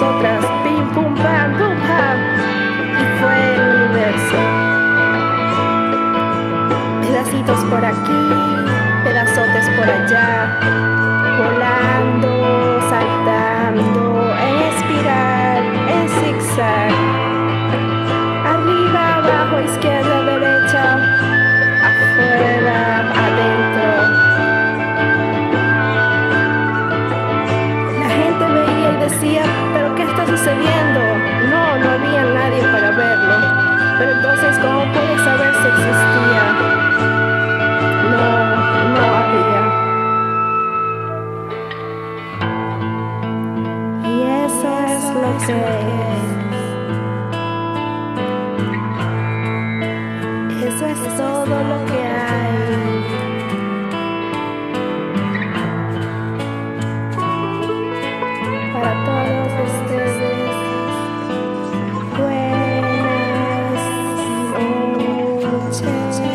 nosotras, pim pum pam pum pam, y fue el universo. Pedacitos por aquí, pedazotes por allá. Eso es todo lo que hay. Para todos ustedes. Buenas noches.